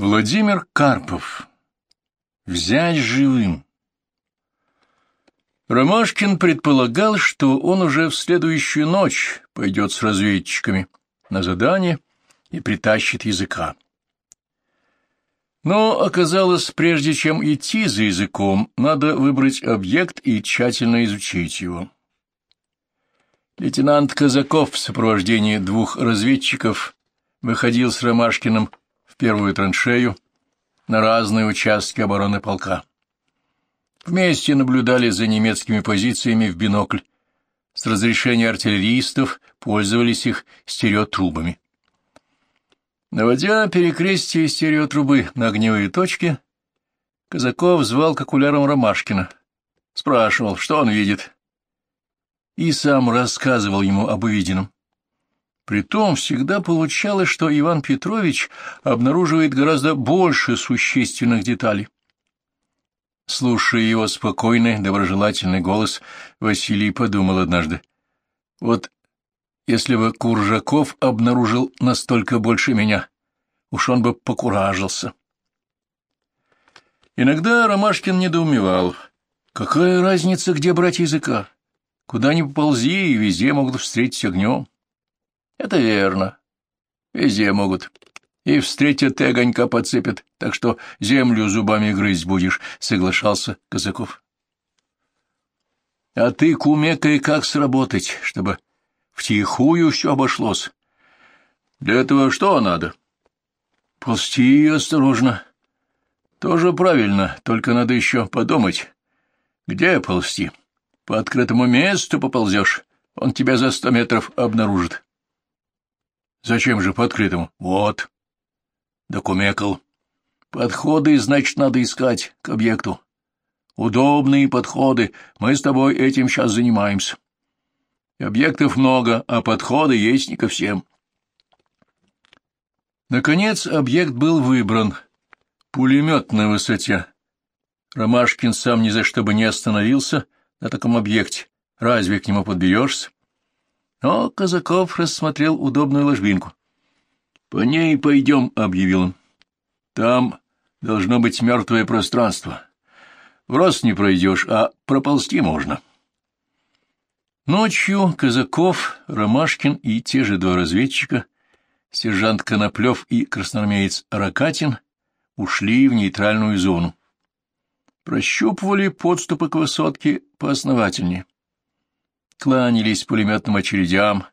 Владимир Карпов. Взять живым. Ромашкин предполагал, что он уже в следующую ночь пойдет с разведчиками на задание и притащит языка. Но оказалось, прежде чем идти за языком, надо выбрать объект и тщательно изучить его. Лейтенант Казаков в сопровождении двух разведчиков выходил с Ромашкиным первую траншею на разные участки обороны полка. Вместе наблюдали за немецкими позициями в бинокль. С разрешения артиллеристов пользовались их стереотрубами. Наводя перекрестие стереотрубы на огневые точки, Казаков звал к окулярам Ромашкина. Спрашивал, что он видит. И сам рассказывал ему об увиденном. Притом всегда получалось, что Иван Петрович обнаруживает гораздо больше существенных деталей. Слушая его спокойный, доброжелательный голос, Василий подумал однажды. Вот если бы Куржаков обнаружил настолько больше меня, уж он бы покуражился. Иногда Ромашкин недоумевал. Какая разница, где брать языка? Куда ни поползи, и везде могут встретить огнем. Это верно. Везде могут. И встретят, и огонька подцепят, так что землю зубами грызть будешь, — соглашался Казаков. — А ты, кумекай, как сработать, чтобы втихую все обошлось. Для этого что надо? — Ползти осторожно. — Тоже правильно, только надо еще подумать. Где ползти? По открытому месту поползешь, он тебя за сто метров обнаружит. Зачем же по открытому? Вот. Докумекал. Подходы, значит, надо искать к объекту. Удобные подходы. Мы с тобой этим сейчас занимаемся. Объектов много, а подходы есть не ко всем. Наконец объект был выбран. Пулемет на высоте. Ромашкин сам ни за что бы не остановился на таком объекте. Разве к нему подберешься? Но Казаков рассмотрел удобную ложбинку. — По ней пойдем, — объявил он. — Там должно быть мертвое пространство. В рост не пройдешь, а проползти можно. Ночью Казаков, Ромашкин и те же два разведчика, сержант Коноплев и красноармеец Ракатин, ушли в нейтральную зону. Прощупывали подступы к высотке поосновательнее кланялись пулеметным очередям,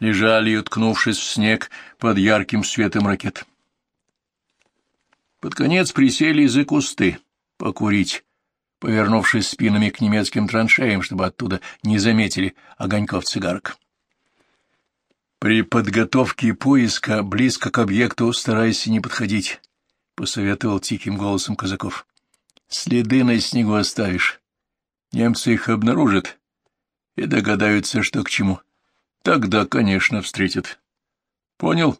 лежали, уткнувшись в снег под ярким светом ракет. Под конец присели за кусты покурить, повернувшись спинами к немецким траншеям, чтобы оттуда не заметили огоньков цигарок. При подготовке поиска близко к объекту старайся не подходить, — посоветовал тихим голосом Казаков. — Следы на снегу оставишь. Немцы их обнаружат, и догадаются, что к чему. Тогда, конечно, встретят. Понял?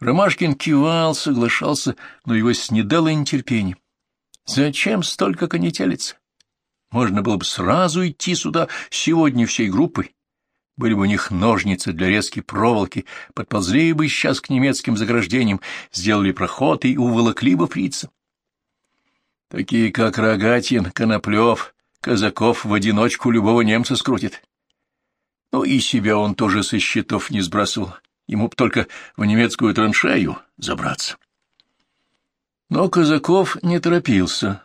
Ромашкин кивал, соглашался, но его снедало нетерпение. Зачем столько конетелиться? Можно было бы сразу идти сюда сегодня всей группой. Были бы у них ножницы для резки проволоки, подползли бы сейчас к немецким заграждениям, сделали проход и уволокли бы фрица. Такие, как Рогатин, Коноплев, Казаков в одиночку любого немца скрутит. Ну и себя он тоже со счетов не сбрасывал. Ему б только в немецкую траншею забраться. Но Казаков не торопился.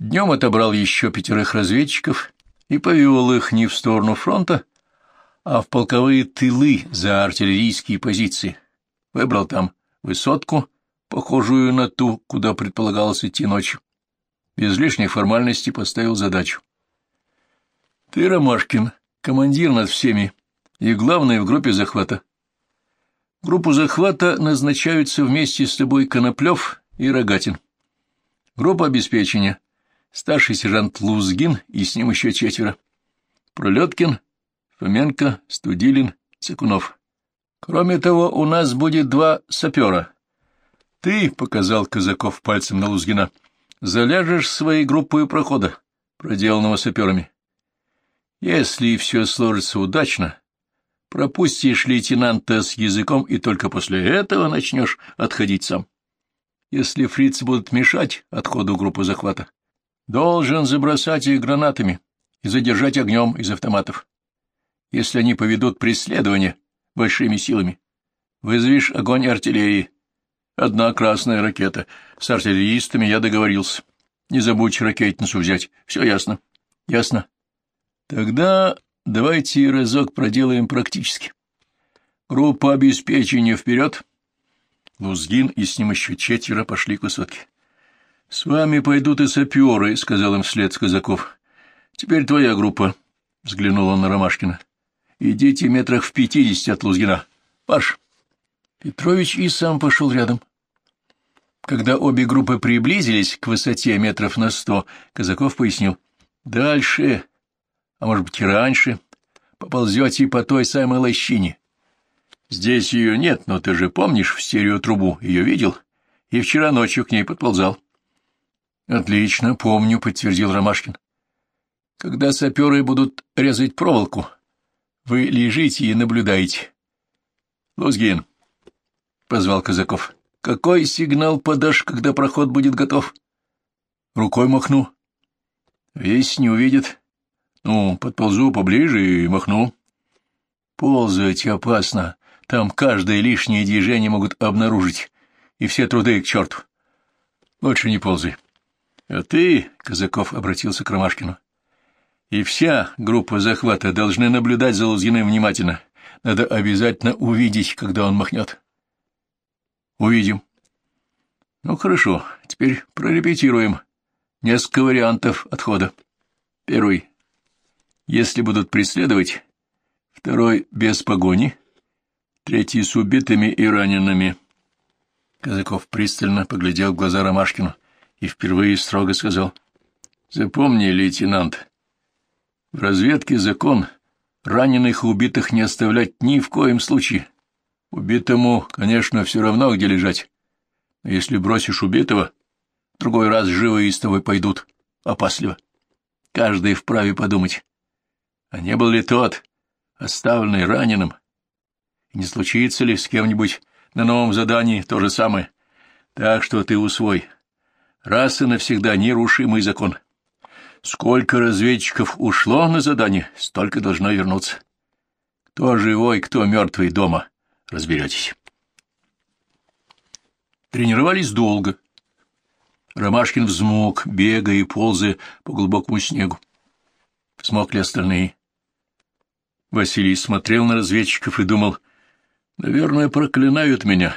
Днем отобрал еще пятерых разведчиков и повел их не в сторону фронта, а в полковые тылы за артиллерийские позиции. Выбрал там высотку, похожую на ту, куда предполагалось идти ночью без лишних формальностей поставил задачу. Ты, Ромашкин, командир над всеми и главный в группе захвата. Группу захвата назначаются вместе с тобой Коноплев и Рогатин. Группа обеспечения. Старший сержант Лузгин и с ним еще четверо. Пролеткин, Фоменко, Студилин, Цикунов. Кроме того, у нас будет два сапера. Ты, — показал Казаков пальцем на Лузгина, — заляжешь своей группой прохода, проделанного саперами. Если все сложится удачно, пропустишь лейтенанта с языком и только после этого начнешь отходить сам. если фрицы будут мешать отходу группы захвата, должен забросать их гранатами и задержать огнем из автоматов. Если они поведут преследование большими силами, вызовешь огонь артиллерии. Одна красная ракета. С артиллеристами я договорился. Не забудь ракетницу взять. Все ясно. Ясно. Тогда давайте разок проделаем практически. Группа обеспечения вперед. Лузгин и с ним еще четверо пошли к высотке. — С вами пойдут и саперы, — сказал им вслед Казаков. — Теперь твоя группа, — взглянул он на Ромашкина. — Идите метрах в пятидесяти от Лузгина. Паш. Петрович и сам пошел рядом. Когда обе группы приблизились к высоте метров на сто, Казаков пояснил. — Дальше, а может быть и раньше, поползете по той самой лощине. Здесь ее нет, но ты же помнишь в стереотрубу, ее видел? И вчера ночью к ней подползал. Отлично, помню, подтвердил Ромашкин. Когда саперы будут резать проволоку, вы лежите и наблюдаете. Лузгин, позвал Казаков. Какой сигнал подашь, когда проход будет готов? Рукой махну. Весь не увидит. Ну, подползу поближе и махну. Ползать опасно. Там каждое лишнее движение могут обнаружить, и все труды к черту. Лучше не ползай. А ты, — Казаков обратился к Ромашкину, — и вся группа захвата должны наблюдать за Лузгиным внимательно. Надо обязательно увидеть, когда он махнет. Увидим. Ну, хорошо, теперь прорепетируем. Несколько вариантов отхода. Первый. Если будут преследовать. Второй — без погони. Третий — с убитыми и ранеными. Казаков пристально поглядел в глаза Ромашкину и впервые строго сказал. — Запомни, лейтенант, в разведке закон раненых и убитых не оставлять ни в коем случае. Убитому, конечно, все равно, где лежать. Но если бросишь убитого, другой раз живые с тобой пойдут, опасливо. Каждый вправе подумать, а не был ли тот, оставленный раненым, и не случится ли с кем-нибудь на новом задании то же самое. Так что ты усвой, раз и навсегда нерушимый закон. Сколько разведчиков ушло на задание, столько должно вернуться. Кто живой, кто мертвый дома, разберетесь. Тренировались долго. Ромашкин взмок, бегая и ползая по глубокому снегу. Взмокли остальные. Василий смотрел на разведчиков и думал, наверное, проклинают меня.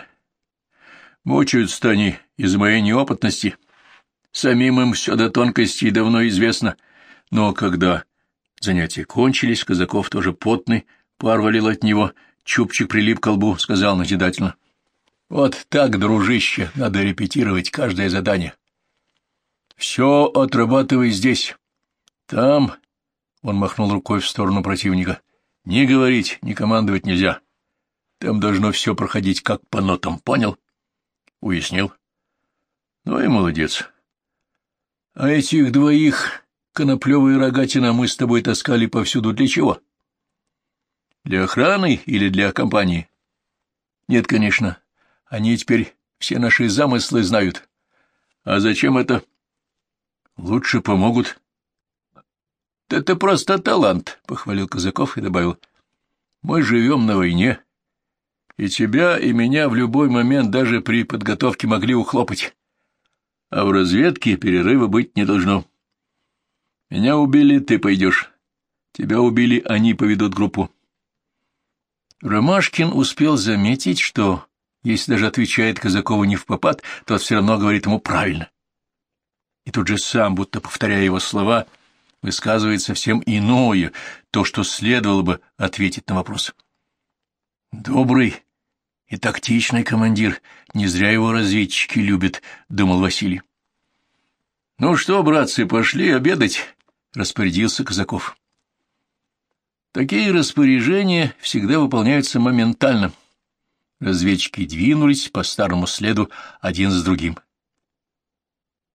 Мучаются они из моей неопытности. Самим им все до тонкостей давно известно. Но когда занятия кончились, Казаков тоже потный, пар валил от него, чубчик прилип к колбу, сказал назидательно. Вот так, дружище, надо репетировать каждое задание. Все отрабатывай здесь. Там, — он махнул рукой в сторону противника, — ни говорить, ни командовать нельзя. Там должно все проходить как по нотам, понял? Уяснил. Ну и молодец. А этих двоих, Коноплёва и Рогатина, мы с тобой таскали повсюду для чего? Для охраны или для компании? Нет, конечно. Они теперь все наши замыслы знают. А зачем это? Лучше помогут. Это просто талант, — похвалил Казаков и добавил. Мы живем на войне, и тебя, и меня в любой момент даже при подготовке могли ухлопать а в разведке перерыва быть не должно. Меня убили, ты пойдешь. Тебя убили, они поведут группу. Ромашкин успел заметить, что, если даже отвечает Казакову не в попад, тот все равно говорит ему правильно. И тут же сам, будто повторяя его слова, высказывает совсем иное, то, что следовало бы ответить на вопрос. «Добрый и тактичный командир, не зря его разведчики любят, — думал Василий. — Ну что, братцы, пошли обедать, — распорядился Казаков. Такие распоряжения всегда выполняются моментально. Разведчики двинулись по старому следу один с другим.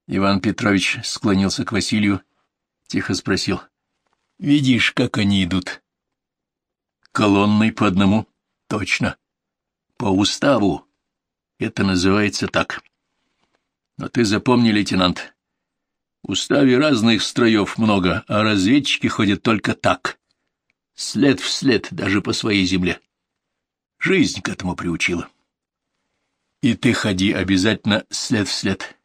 Иван Петрович склонился к Василию, тихо спросил. — Видишь, как они идут? — Колонной по одному. — Точно. — по уставу. Это называется так. Но ты запомни, лейтенант, в уставе разных строев много, а разведчики ходят только так. След в след, даже по своей земле. Жизнь к этому приучила. И ты ходи обязательно след в след.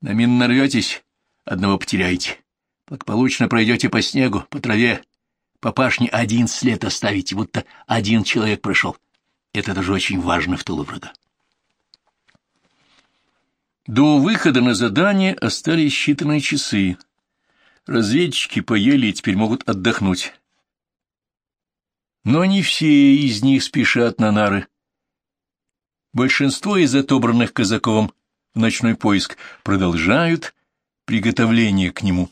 На мин нарветесь, одного потеряете. Благополучно пройдете по снегу, по траве, по пашне один след оставите, будто один человек прошел. Это тоже очень важно в тылу врага. До выхода на задание остались считанные часы. Разведчики поели и теперь могут отдохнуть. Но не все из них спешат на нары. Большинство из отобранных Казаковым в ночной поиск продолжают приготовление к нему.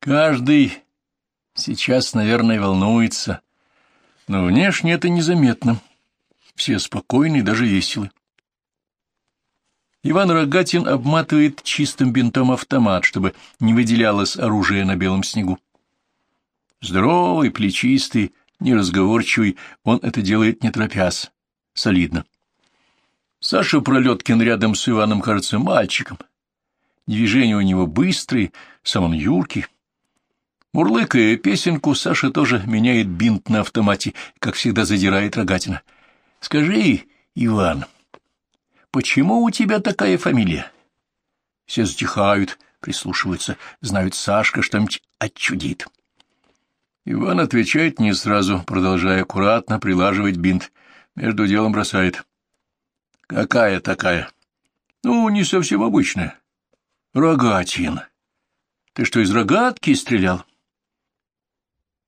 Каждый сейчас, наверное, волнуется, но внешне это незаметно. Все спокойны и даже веселы. Иван Рогатин обматывает чистым бинтом автомат, чтобы не выделялось оружие на белом снегу. Здоровый, плечистый, неразговорчивый, он это делает не торопясь, солидно. Саша Пролеткин рядом с Иваном кажется мальчиком. Движения у него быстрые, сам он юркий. Мурлыкая песенку, Саша тоже меняет бинт на автомате, как всегда задирает Рогатина. — Скажи, Иван, почему у тебя такая фамилия? Все затихают, прислушиваются, знают, Сашка что-нибудь отчудит. Иван отвечает не сразу, продолжая аккуратно прилаживать бинт. Между делом бросает. — Какая такая? — Ну, не совсем обычная. — Рогатин. Ты что, из рогатки стрелял?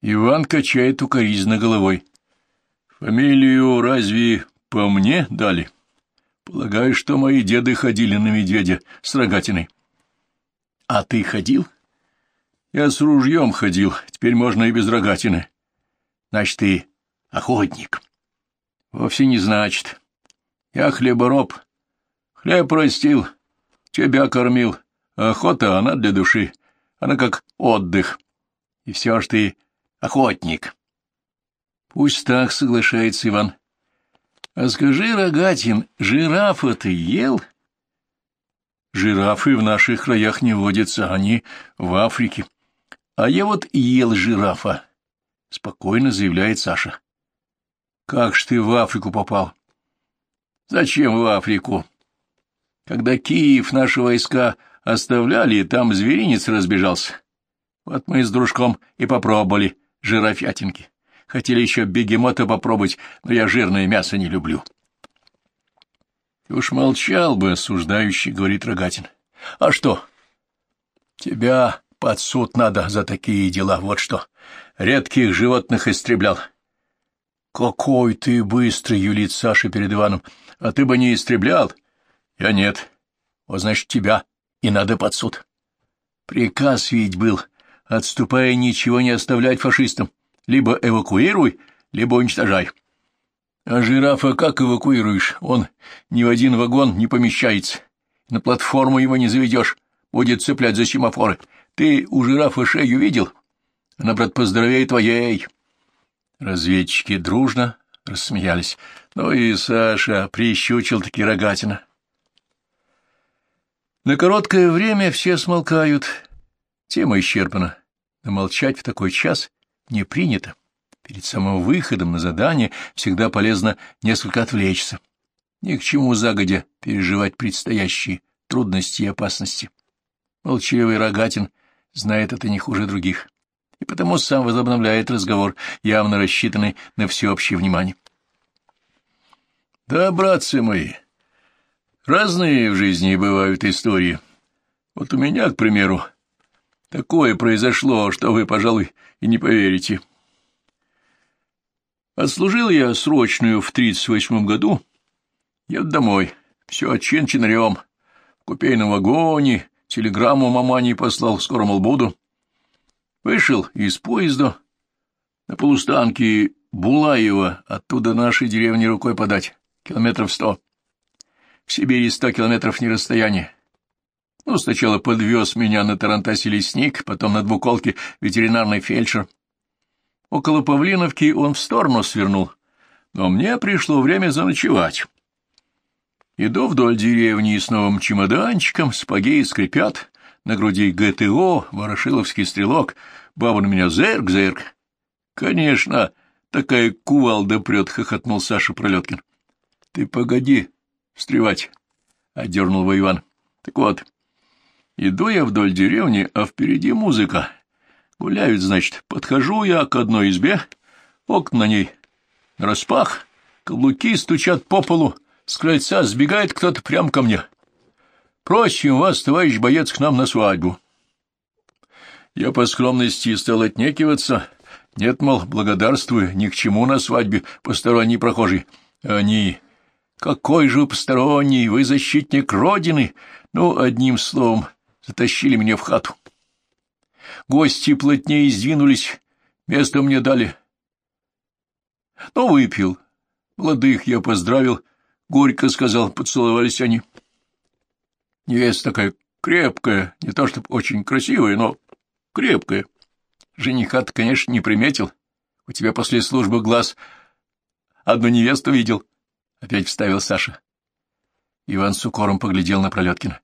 Иван качает укоризненно головой. — Фамилию разве по мне дали? — Полагаю, что мои деды ходили на медведя с рогатиной. — А ты ходил? — Я с ружьем ходил, теперь можно и без рогатины. — Значит, ты охотник. — Вовсе не значит. Я хлебороб. Хлеб растил, тебя кормил. охота, она для души. Она как отдых. И все ж ты охотник. — Пусть так, — соглашается Иван. — а скажи, Рогатин, жирафа ты ел? Жирафы в наших краях не водятся, они в Африке. А я вот ел жирафа, — спокойно заявляет Саша. Как ж ты в Африку попал? Зачем в Африку? Когда Киев наши войска оставляли, там зверинец разбежался. Вот мы с дружком и попробовали жирафятинки. Хотели еще бегемота попробовать, но я жирное мясо не люблю. — Уж молчал бы, осуждающий, — говорит Рогатин. — А что? — Тебя под суд надо за такие дела, вот что. Редких животных истреблял. — Какой ты быстрый, — юлит Саша перед Иваном. — А ты бы не истреблял? — Я нет. Вот, значит, тебя и надо под суд. Приказ ведь был, отступая, ничего не оставлять фашистам. Либо эвакуируй, либо уничтожай. А жирафа как эвакуируешь? Он ни в один вагон не помещается. На платформу его не заведешь, будет цеплять за семафоры. Ты у жирафа шею видел? Она, брат, поздоровее твоей. Разведчики дружно рассмеялись. Ну и Саша прищучил-таки рогатина. На короткое время все смолкают. Тема исчерпана. Но молчать в такой час не принято. Перед самым выходом на задание всегда полезно несколько отвлечься. Ни к чему загодя переживать предстоящие трудности и опасности. Молчаливый Рогатин знает это не хуже других, и потому сам возобновляет разговор, явно рассчитанный на всеобщее внимание. Да, братцы мои, разные в жизни бывают истории. Вот у меня, к примеру, Такое произошло, что вы, пожалуй, и не поверите. Отслужил я срочную в тридцать восьмом году. Еду домой. Все чин-чинарем. В купейном вагоне. Телеграмму мамане послал. Мол, буду. Вышел из поезда. На полустанке Булаева. Оттуда нашей деревни рукой подать. Километров сто. В Сибири сто километров не расстояние. Ну, сначала подвез меня на Тарантасе лесник, потом на двуколке ветеринарный фельдшер. Около Павлиновки он в сторону свернул, но мне пришло время заночевать. Иду вдоль деревни с новым чемоданчиком, спагеи скрипят, на груди ГТО, ворошиловский стрелок, баба на меня зерк-зерк. Конечно, такая кувалда прет, — хохотнул Саша Пролеткин. — Ты погоди встревать, — отдернул его Иван. — Так вот, иду я вдоль деревни, а впереди музыка. Гуляют, значит, подхожу я к одной избе, окна на ней распах, каблуки стучат по полу, с крыльца сбегает кто-то прямо ко мне. Просим вас, товарищ боец, к нам на свадьбу. Я по скромности стал отнекиваться. Нет, мол, благодарствую, ни к чему на свадьбе посторонний прохожий. Они... Какой же вы посторонний, вы защитник Родины! Ну, одним словом, затащили меня в хату. Гости плотнее издвинулись, место мне дали. Ну, выпил. Молодых я поздравил, горько сказал, поцеловались они. Невеста такая крепкая, не то чтобы очень красивая, но крепкая. Жениха-то, конечно, не приметил. У тебя после службы глаз одну невесту видел. Опять вставил Саша. Иван с укором поглядел на Пролеткина.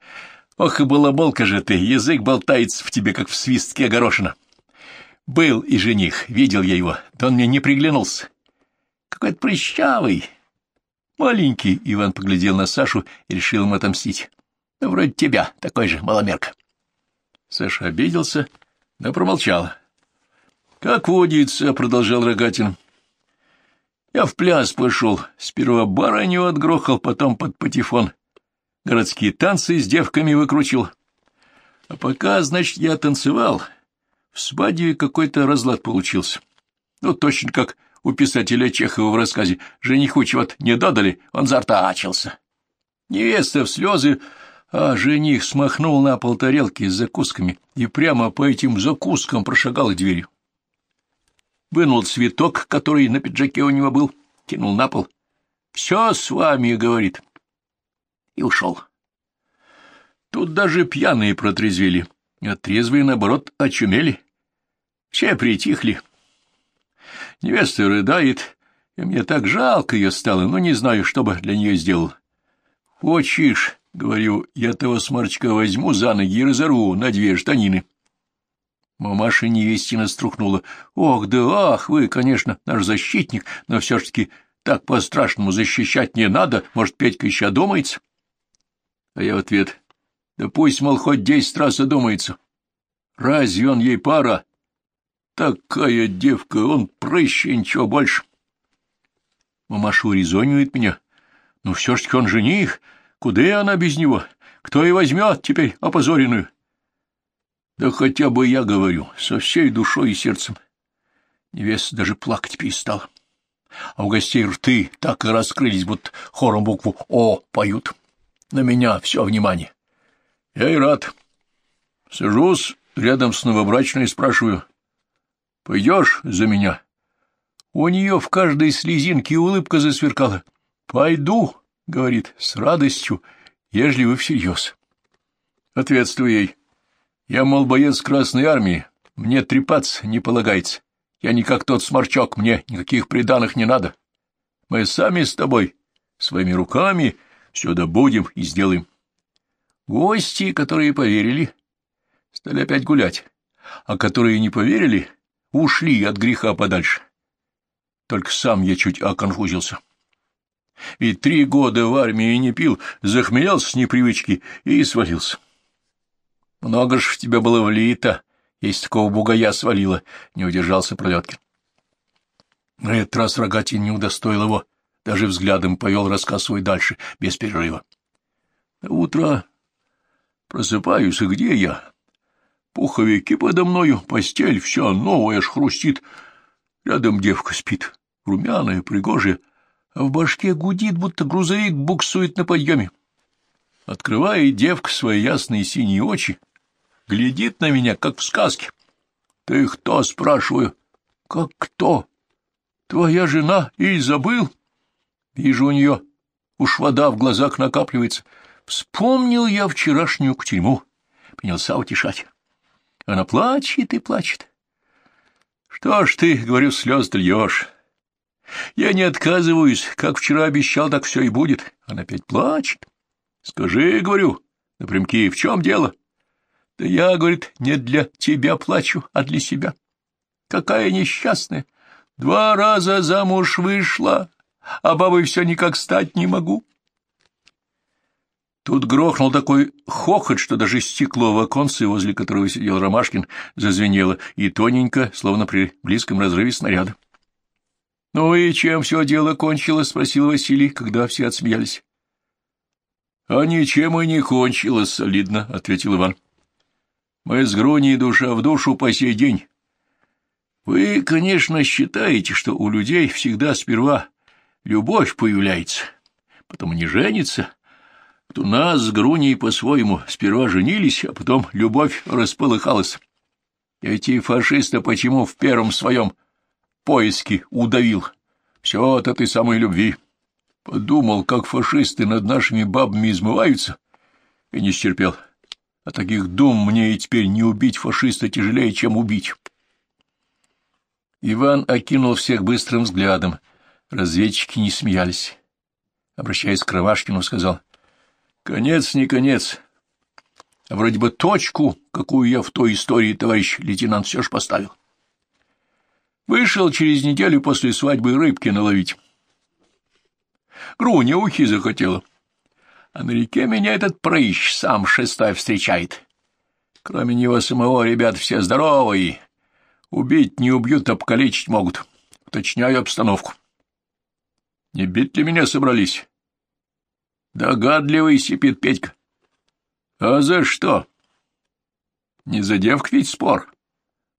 Ох и балаболка же ты, язык болтается в тебе, как в свистке огорошина. Был и жених, видел я его, да он мне не приглянулся. Какой-то прыщавый. Маленький, Иван поглядел на Сашу и решил ему отомстить. Ну, вроде тебя, такой же маломерка. Саша обиделся, но промолчал. — Как водится, — продолжал Рогатин. — Я в пляс пошел, сперва барыню отгрохал, потом под патефон. Городские танцы с девками выкручил. А пока, значит, я танцевал, в свадьбе какой-то разлад получился. Ну, точно как у писателя Чехова в рассказе «Жениху чего-то не додали, он зартачился». Невеста в слезы а жених смахнул на пол тарелки с закусками и прямо по этим закускам прошагал к двери. Вынул цветок, который на пиджаке у него был, кинул на пол. «Все с вами», — говорит, и ушел. Тут даже пьяные протрезвели, а трезвые, наоборот, очумели. Все притихли. Невеста рыдает, и мне так жалко ее стало, но не знаю, что бы для нее сделал. Хочешь, — говорю, — я того сморчка возьму за ноги и разорву на две штанины. Мамаша невестина струхнула. — Ох, да ах, вы, конечно, наш защитник, но все ж таки так по-страшному защищать не надо, может, Петька еще одумается? А я в ответ. — Да пусть, мол, хоть десять раз одумается. Разве он ей пара? Такая девка, он прыще, ничего больше. Мамаша урезонивает меня. Ну, все ж таки он жених, Куда она без него? Кто и возьмет теперь опозоренную? Да хотя бы я говорю, со всей душой и сердцем. Невеста даже плакать перестала. А у гостей рты так и раскрылись, будто хором букву «О» поют. На меня все внимание. Я и рад. Сажусь рядом с новобрачной и спрашиваю. «Пойдешь за меня?» У нее в каждой слезинке улыбка засверкала. «Пойду!» — говорит, — с радостью, ежели вы всерьез. Ответствую ей. Я, мол, боец Красной Армии, мне трепаться не полагается. Я не как тот сморчок, мне никаких приданых не надо. Мы сами с тобой, своими руками, все добудем и сделаем. Гости, которые поверили, стали опять гулять, а которые не поверили, ушли от греха подальше. Только сам я чуть оконфузился. Ведь три года в армии не пил, захмелялся с непривычки и свалился. Много ж в тебя было влито, если такого бугая свалило, — не удержался Пролеткин. На этот раз Рогатин не удостоил его, даже взглядом повел рассказ свой дальше, без перерыва. На утро просыпаюсь, и где я? Пуховики подо мною, постель, все новое аж хрустит. Рядом девка спит, румяная, пригожая, а в башке гудит, будто грузовик буксует на подъеме. Открывает девка свои ясные синие очи, глядит на меня, как в сказке. — Ты кто? — спрашиваю. — Как кто? — Твоя жена и забыл? Вижу у нее, уж вода в глазах накапливается. Вспомнил я вчерашнюю кутерьму, принялся утешать. Она плачет и плачет. — Что ж ты, — говорю, — слез льешь? Я не отказываюсь, как вчера обещал, так все и будет. Она опять плачет. Скажи, говорю, напрямки, в чем дело? Да я, говорит, не для тебя плачу, а для себя. Какая несчастная. Два раза замуж вышла, а бабой все никак стать не могу. Тут грохнул такой хохот, что даже стекло в оконце, возле которого сидел Ромашкин, зазвенело, и тоненько, словно при близком разрыве снаряда. — Ну и чем все дело кончилось? — спросил Василий, когда все отсмеялись. — А ничем и не кончилось, — солидно, — ответил Иван. — Мы с Груней душа в душу по сей день. Вы, конечно, считаете, что у людей всегда сперва любовь появляется, потом они женятся, у нас с Груней по-своему сперва женились, а потом любовь располыхалась. Эти фашисты почему в первом своем поиске удавил? Все от этой самой любви. Подумал, как фашисты над нашими бабами измываются, и не стерпел. А таких дум мне и теперь не убить фашиста тяжелее, чем убить. Иван окинул всех быстрым взглядом. Разведчики не смеялись. Обращаясь к Равашкину, сказал — Конец не конец. Вроде бы точку, какую я в той истории, товарищ лейтенант, все ж поставил. Вышел через неделю после свадьбы рыбки наловить. Груня ухи захотела. А на реке меня этот прыщ сам шестой встречает. Кроме него самого ребят все здоровые. Убить не убьют, а покалечить могут. Уточняю обстановку. Не бить ли меня собрались? Догадливый сипит Петька. А за что? Не за девк ведь спор.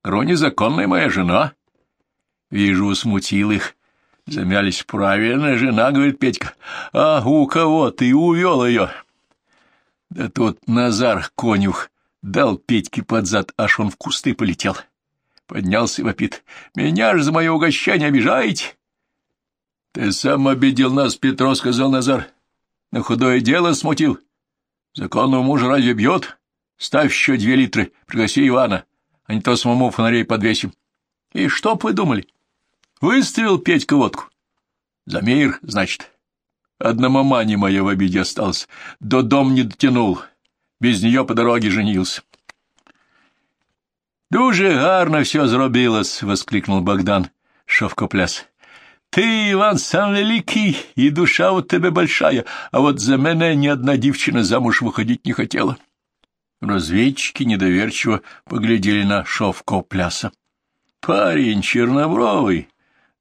Грони законная моя жена. Вижу, смутил их. Замялись. Правильная жена, говорит Петька. А у кого ты увел ее? Да тут Назар, конюх, дал Петьке под зад, аж он в кусты полетел. Поднялся и вопит. Меня же за мое угощение обижаете? Ты сам обидел нас, Петро, сказал Назар. На худое дело смутил. Законного мужа разве бьет? Ставь еще две литры, пригласи Ивана, а не то самому фонарей подвесим. И что вы думали? Выставил Петька водку. За мир, значит. Одна мама не моя в обиде осталась. До дом не дотянул. Без нее по дороге женился. «Дуже гарно все зробилось!» — воскликнул Богдан Шовкопляс. Ти, Іван, сам великий, и душа у тебе большая, а вот за мене ни одна девчина замуж выходить не хотела. Разведчики недоверчиво поглядели на шовко пляса. Парень чернобровый,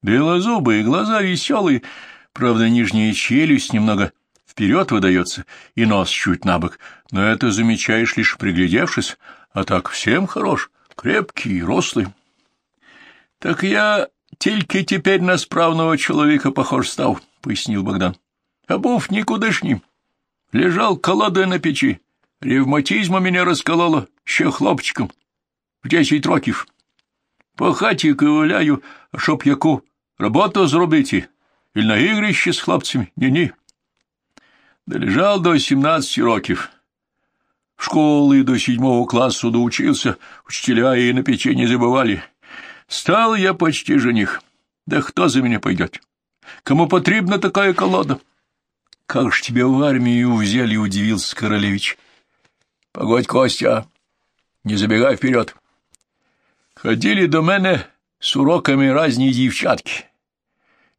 белозубый, глаза веселые, правда, нижняя челюсть немного вперед выдается и нос чуть набок, но это замечаешь лишь приглядевшись, а так всем хорош, крепкий, рослый. — Так я Тільки теперь на справного человека похож стал, — пояснил Богдан. А був никудышним. Лежал колодой на печи. Ревматизма меня раскололо ще хлопчиком. В десять років. По хаті ковиляю, а щоб яку роботу зробити. Или на ігрище з хлопцями. Ні-ні. Долежал до сімнадцати років. В школы до седьмого класса доучился, учителя и на печи не забывали. Стал я почти жених. Да кто за меня пойдет? Кому потребна такая колода? Как ж тебе в армию взяли, удивился королевич. Погодь, Костя, не забегай вперед. Ходили до мене с уроками разные девчатки.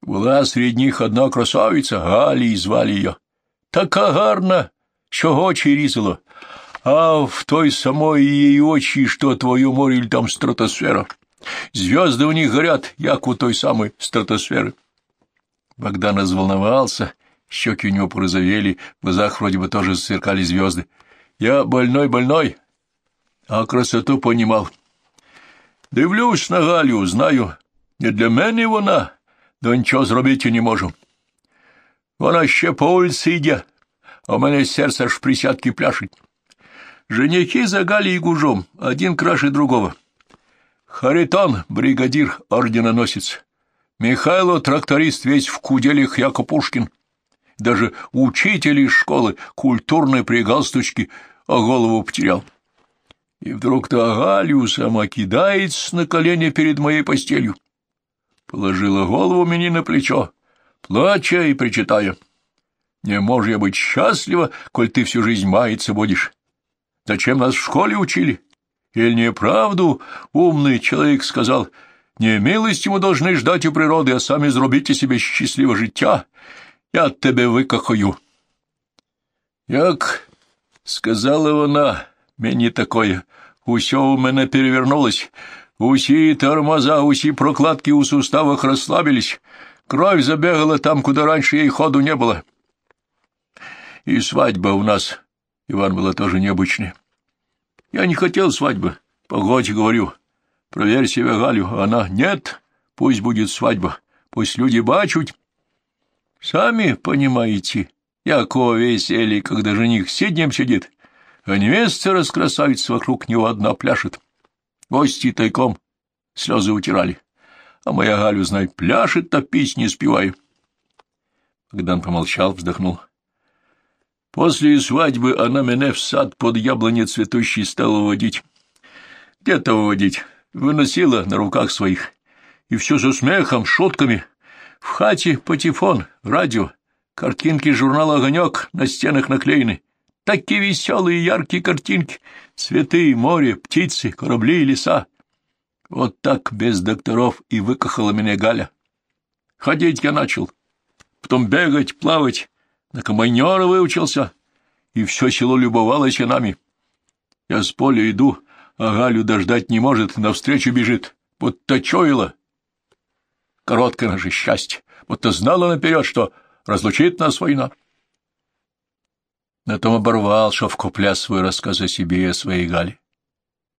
Була серед них одна красавиця, Галі звали ее. Така гарна, що очі різало, а в той самой її очі, що твоє море или там стратосфера. Звезды у них горят, як у той самой стратосферы. Богдан разволновался, щеки у него порозовели, в глазах вроде бы тоже сверкали звезды. Я больной-больной, а красоту понимал. Дивлюсь на Галю, знаю, не для мене вона, до нічого зробити не можу. Вона ще по вулиці йде, а у мене серце аж присядки пляшить. Женихи за Галей Гужом, один краше другого. Харитон, бригадир, орденоносец. Михайло, тракторист, весь в куделях, Яко Пушкин. Даже учитель из школы, культурной при галстучке, а голову потерял. И вдруг-то Агалью сама кидается на колени перед моей постелью. Положила голову мне на плечо, плача и причитая. Не можешь я быть счастлива, коль ты всю жизнь маяться будешь. Зачем нас в школе учили? Или неправду умный человек сказал, не милости мы должны ждать у природы, а сами зробите себе счастливе життя. Я тебе викахаю. Як сказала вона мені такое, усьо у мене перевернулось, усі тормоза, усі прокладки у суставах расслабились, кровь забегала там, куда раньше ей ходу не было. И свадьба у нас, Иван, была тоже необычная. Я не хотел свадьбы, погодь, говорю, проверь себя Галю, а она, нет, пусть будет свадьба, пусть люди бачут. Сами понимаете, якого веселье, когда жених сиднем сидит, а невеста раскрасавица вокруг него одна пляшет. Гости тайком слезы утирали, а моя Галю, знай, пляшет, топить не спеваю. Богдан помолчал, вздохнул. — После свадьбы она меня в сад под яблони цветущей стала водить. Где-то водить. Выносила на руках своих. И все со смехом, шутками. В хате патефон, радио, картинки журнала «Огонек» на стенах наклеены. Такие веселые яркие картинки. Цветы, море, птицы, корабли и леса. Вот так без докторов и выкахала меня Галя. Ходить я начал, потом бегать, плавать, на комбайнера выучился, и все село любовалось нами. Я с поля иду, а Галю дождать не может, навстречу бежит, будто чуяла. Короткое наше счастье, будто знала наперед, что разлучит нас война. На том оборвал Шовкопля свой рассказ о себе и о своей Гале.